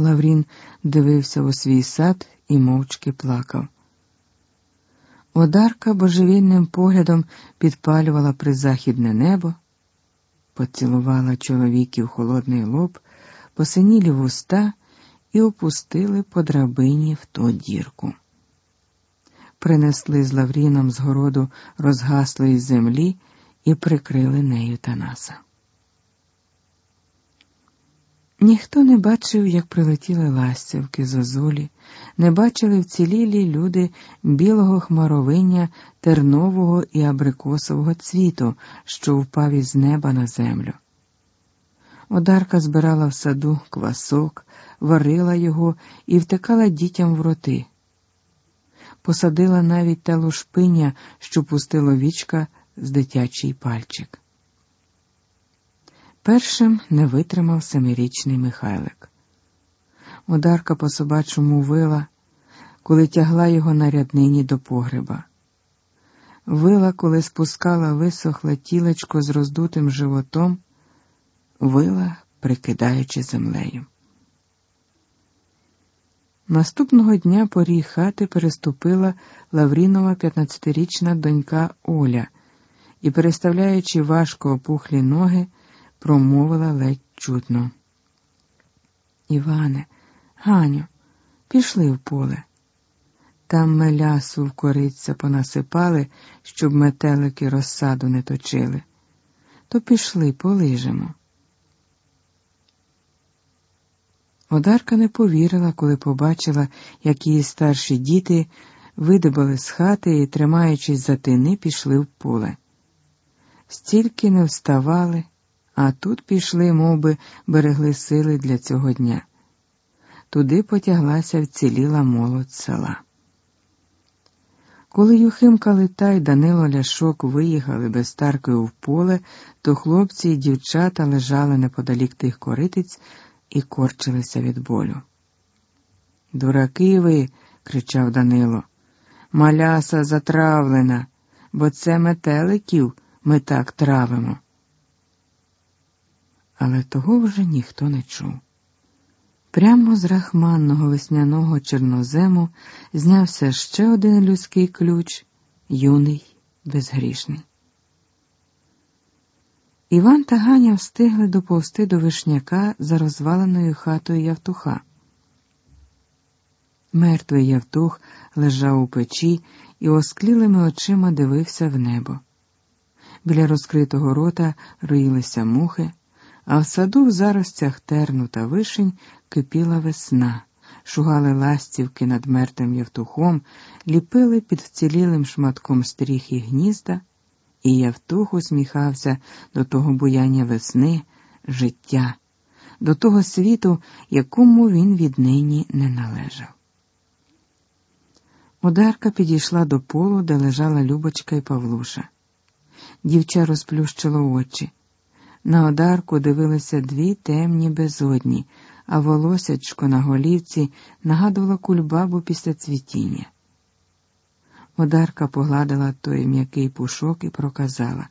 Лаврін дивився у свій сад і мовчки плакав. Одарка божевільним поглядом підпалювала призахідне небо, поцілувала чоловіків холодний лоб, посинілі вуста і опустили по драбині в ту дірку. Принесли з Лавріном з городу розгаслої землі і прикрили нею Танаса. Ніхто не бачив, як прилетіли ластівки зозулі, не бачили вцілілі люди білого хмаровиння тернового і абрикосового цвіту, що впав із неба на землю. Одарка збирала в саду квасок, варила його і втикала дітям в роти. Посадила навіть те лушпиня, що пустило вічка з дитячий пальчик. Першим не витримав семирічний Михайлик. Одарка по собачому вила, коли тягла його на ряднині до погреба. Вила, коли спускала висохле тілечко з роздутим животом, вила, прикидаючи землею. Наступного дня поріг хати переступила Лаврінова 15-річна донька Оля і, переставляючи важко опухлі ноги, промовила ледь чутно. Іване, Ганю, пішли в поле. Там мелясу в кориця понасипали, щоб метелики розсаду не точили. То пішли, полижемо. Одарка не повірила, коли побачила, як її старші діти видибали з хати і, тримаючись за тини, пішли в поле. Стільки не вставали, а тут пішли, мов би, берегли сили для цього дня. Туди потяглася вціліла молодь села. Коли Юхим Калита й Данило Ляшок виїхали без таркою в поле, то хлопці й дівчата лежали неподалік тих коритиць і корчилися від болю. Дураки ви, кричав Данило, маляса затравлена, бо це метеликів ми так травимо але того вже ніхто не чув. Прямо з рахманного весняного чорнозему знявся ще один людський ключ, юний, безгрішний. Іван та Ганя встигли доповсти до вишняка за розваленою хатою Явтуха. Мертвий Явтух лежав у печі і осклілими очима дивився в небо. Біля розкритого рота роїлися мухи а в саду в заростях терну та вишень кипіла весна, шугали ластівки над мертвим Євтухом, ліпили під вцілілим шматком стріх і гнізда, і Євтух усміхався до того буяння весни, життя, до того світу, якому він віднині не належав. Одарка підійшла до полу, де лежала Любочка і Павлуша. Дівча розплющило очі. На одарку дивилися дві темні безодні, а волосячко на голівці нагадувало кульбабу після цвітіння. Одарка погладила той м'який пушок і проказала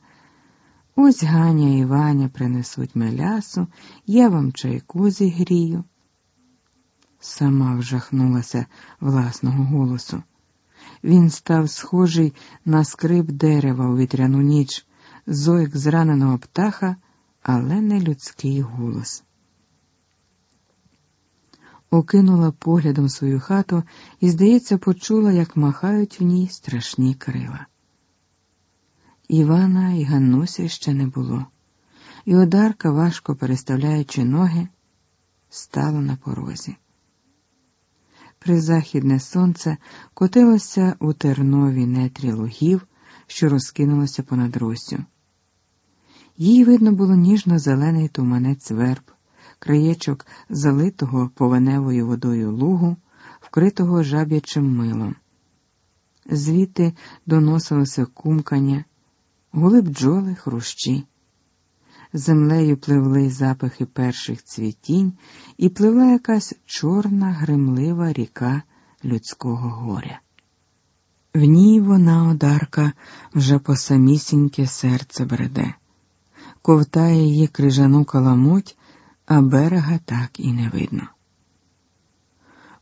Ось Ганя і Ваня принесуть мелясу, я вам чайку зігрію. Сама вжахнулася власного голосу. Він став схожий на скрип дерева у вітряну ніч, зойк зраненого птаха але не людський голос. Окинула поглядом свою хату і, здається, почула, як махають в ній страшні крила. Івана і Ганнуся ще не було, і одарка, важко переставляючи ноги, стала на порозі. Призахідне сонце котилося у тернові нетрі лугів, що розкинулося понад Росю. Їй видно було ніжно-зелений туманець верб, краєчок залитого повеневою водою лугу, вкритого жаб'ячим милом. Звідти доносилося кумкання, гули бджоли, хрущі. Землею пливли запахи перших цвітінь, і пливла якась чорна, гримлива ріка людського горя. В ній вона, одарка, вже по самісіньке серце бреде ковтає її крижану каламуть, а берега так і не видно.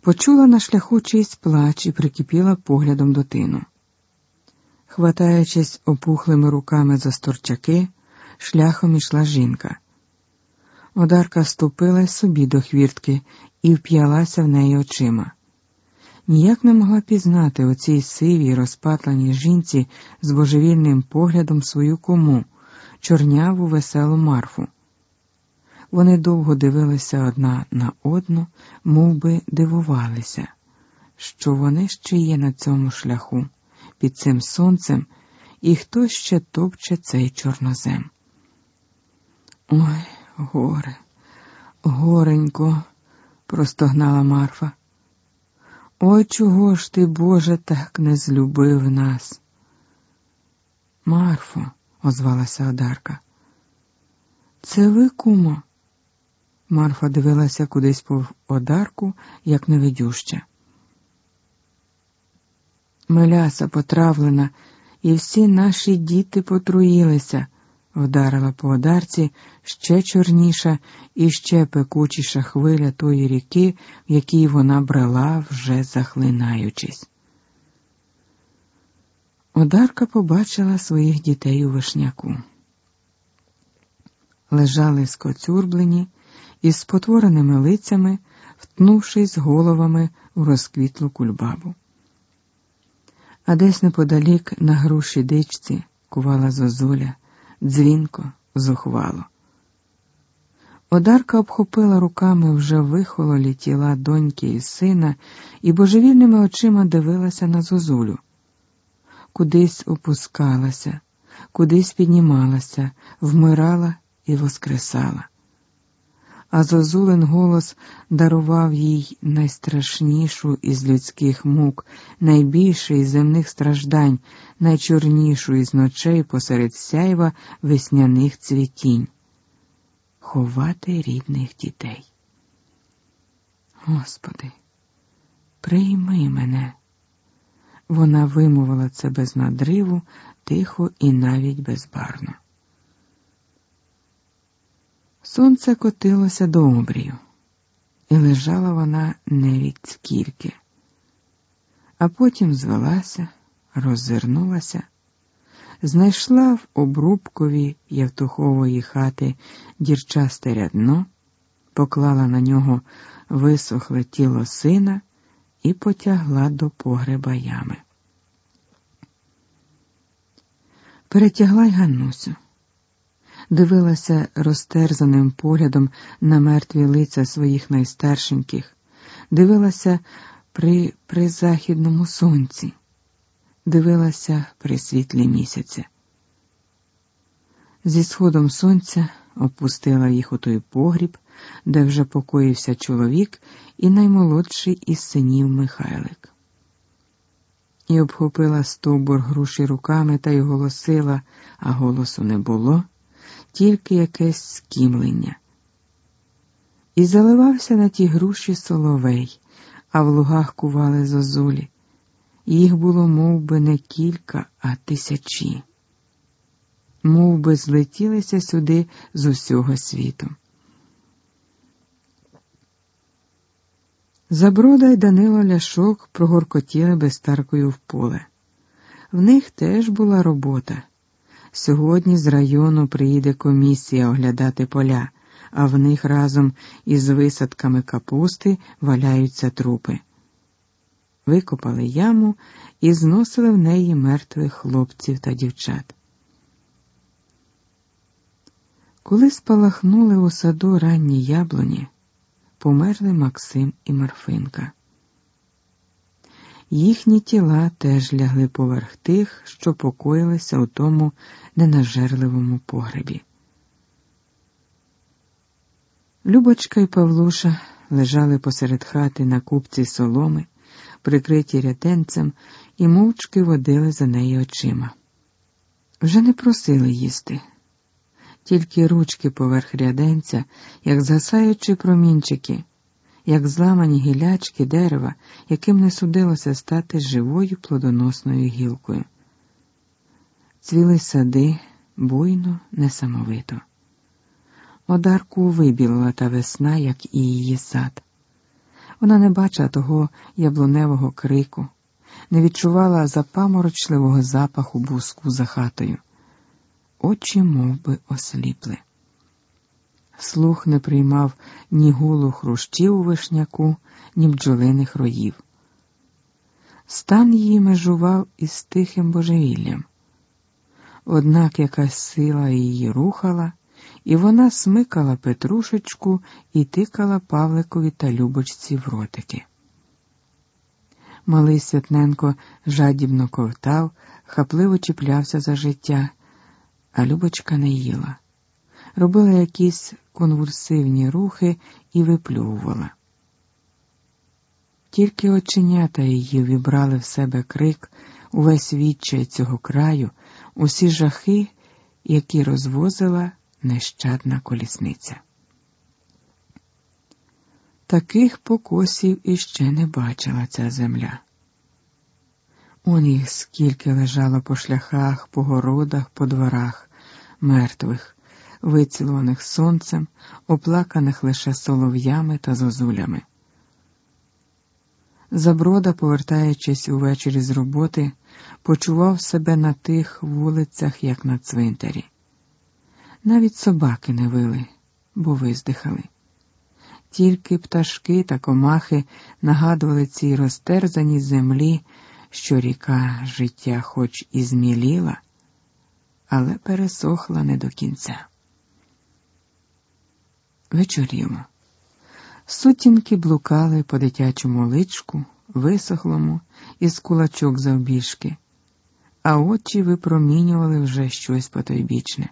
почула на шляху чийсь плач і прикипіла поглядом до тину. Хватаючись опухлими руками за сторчаки, шляхом ішла жінка. Одарка ступила собі до хвіртки і вп'ялася в неї очима. Ніяк не могла пізнати у цій сивій, розпатленій жінці з божевільним поглядом свою кому, чорняву веселу марфу. Вони довго дивилися одна на одну, мов би дивувалися, що вони ще є на цьому шляху, під цим сонцем, і хто ще топче цей чорнозем. Ой, горе, горенько, простогнала Марфа. Ой, чого ж ти, Боже, так не злюбив нас? Марфо, озвалася Одарка. Це ви, кумо? Марфа дивилася кудись по одарку, як невидюща. Меляса потравлена, і всі наші діти потруїлися, вдарила по одарці ще чорніша і ще пекучіша хвиля тої ріки, в якій вона брела, вже захлинаючись. Одарка побачила своїх дітей у вишняку. Лежали скоцюрблені із спотвореними лицями, втнувшись головами у розквітлу кульбабу. А десь неподалік на груші дичці кувала зозуля, дзвінко, зухвало. Одарка обхопила руками вже вихололі тіла доньки і сина і божевільними очима дивилася на зозулю. Кудись опускалася, кудись піднімалася, вмирала і воскресала а Зозулин голос дарував їй найстрашнішу із людських мук, найбільше із земних страждань, найчорнішу із ночей посеред сяйва весняних цвітінь. Ховати рідних дітей. Господи, прийми мене. Вона вимовила це без надриву, тихо і навіть безбарно. Сонце котилося до обрію, і лежала вона невідь скільки, а потім звелася, роззирнулася, знайшла в обрубкові Євтухової хати дірчасте рядно, поклала на нього висохле тіло сина і потягла до погреба ями. Перетягла й Ганнусю дивилася розтерзаним поглядом на мертві лиця своїх найстаршеньких, дивилася при призахідному сонці, дивилася при світлі місяця. Зі сходом сонця опустила їх у той погріб, де вже покоївся чоловік і наймолодший із синів Михайлик. І обхопила стовбур груші руками та й голосила, а голосу не було тільки якесь скімлення. І заливався на ті груші соловей, а в лугах кували зозулі. Їх було мов би, не кілька, а тисячі. Мов би, злетілися сюди з усього світу. Заброда й Данило Ляшок прогоркотіли безстаркою в поле. В них теж була робота. Сьогодні з району приїде комісія оглядати поля, а в них разом із висадками капусти валяються трупи. Викопали яму і зносили в неї мертвих хлопців та дівчат. Коли спалахнули у саду ранні яблуні, померли Максим і Марфинка. Їхні тіла теж лягли поверх тих, що покоїлися у тому ненажерливому погребі. Любочка і Павлуша лежали посеред хати на купці соломи, прикриті рятенцем, і мовчки водили за неї очима. Вже не просили їсти, тільки ручки поверх ряденця, як згасаючи промінчики як зламані гілячки дерева, яким не судилося стати живою плодоносною гілкою. Цвіли сади буйно, несамовито. Одарку вибілила та весна, як і її сад. Вона не бачила того яблуневого крику, не відчувала запаморочливого запаху буску за хатою. Очі мов би, осліпли. Слух не приймав ні гулу хрущів у вишняку, ні бджолиних роїв. Стан її межував із тихим божевіллям. Однак якась сила її рухала, і вона смикала Петрушечку і тикала Павликові та Любочці в ротики. Малий Святненко жадібно ковтав, хапливо чіплявся за життя, а Любочка не їла, робила якісь конвульсивні рухи і виплювувала. Тільки оченята її вібрали в себе крик, увесь відчай цього краю, усі жахи, які розвозила нещадна колісниця. Таких покосів іще не бачила ця земля. Он їх скільки лежало по шляхах, по городах, по дворах, мертвих, вицілуваних сонцем, оплаканих лише солов'ями та зозулями. Заброда, повертаючись увечері з роботи, почував себе на тих вулицях, як на цвинтарі. Навіть собаки не вили, бо виздихали. Тільки пташки та комахи нагадували цій розтерзаній землі, що ріка життя хоч і зміліла, але пересохла не до кінця. Вечоріло. Сутінки блукали по дитячому личку, висохлому, із кулачок завбіжки, а очі випромінювали вже щось потойбічне.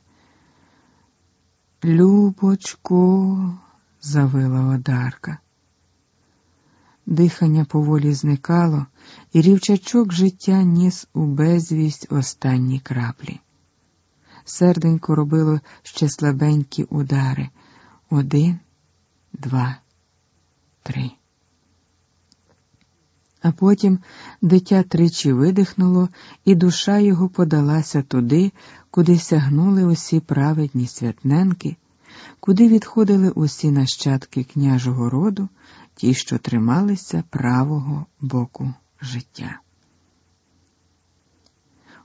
Любочко, завила одарка. Дихання поволі зникало, і рівчачок життя ніс у безвість останні краплі. Серденько робило ще слабенькі удари. Один, два три. А потім дитя тричі видихнуло, і душа його подалася туди, куди сягнули усі праведні святненки, куди відходили усі нащадки княжого роду, ті, що трималися правого боку життя.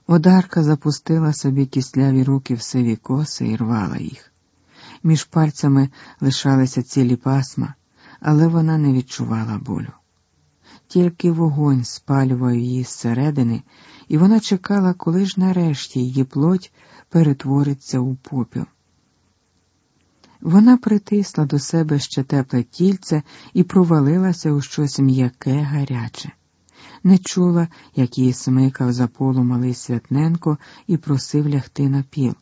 Одарка запустила собі кисляві руки в сиві коси і рвала їх. Між пальцями лишалися цілі пасма але вона не відчувала болю. Тільки вогонь спалював її зсередини, і вона чекала, коли ж нарешті її плоть перетвориться у попіл. Вона притисла до себе ще тепле тільце і провалилася у щось м'яке, гаряче, не чула, як її смикав за полу малий Святненко і просив лягти на піл.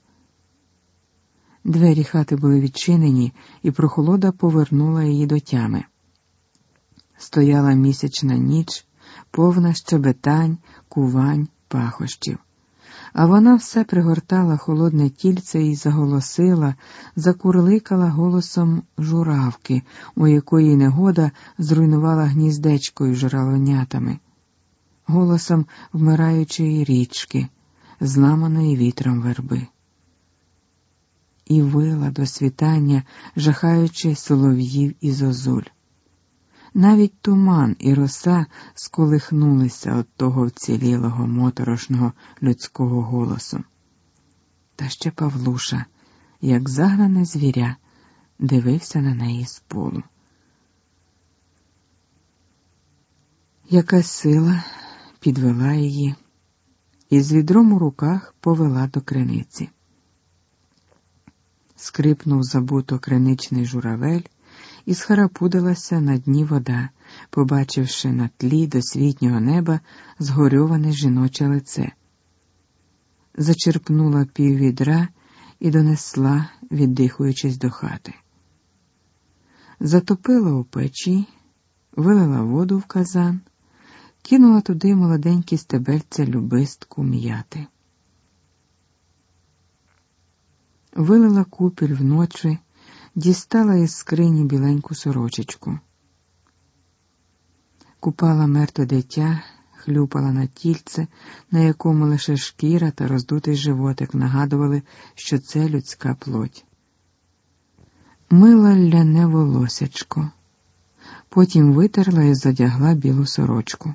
Двері хати були відчинені, і прохолода повернула її до тями. Стояла місячна ніч, повна щебетань, кувань, пахощів. А вона все пригортала холодне тільце і заголосила, закурликала голосом журавки, у якої негода зруйнувала гніздечкою журавленятами, голосом вмираючої річки, зламаної вітром верби і вила до світання, жахаючи солов'їв і зозуль. Навіть туман і роса сколихнулися від того вцілілого моторошного людського голосу. Та ще Павлуша, як загнане звіря, дивився на неї з полу. Якась сила підвела її і з відром у руках повела до криниці скрипнув забуто криничний журавель, і схарапудилася на дні вода, побачивши на тлі досвітнього неба згорьоване жіноче лице. Зачерпнула пів відра і донесла, віддихуючись до хати. Затопила у печі, вилила воду в казан, кинула туди молоденькі стебельця любистку м'яти. вилила купіль вночі, дістала із скрині біленьку сорочечку. Купала мертве дитя, хлюпала на тільце, на якому лише шкіра та роздутий животик нагадували, що це людська плоть. Мила ляне волосячко, потім витерла і задягла білу сорочку.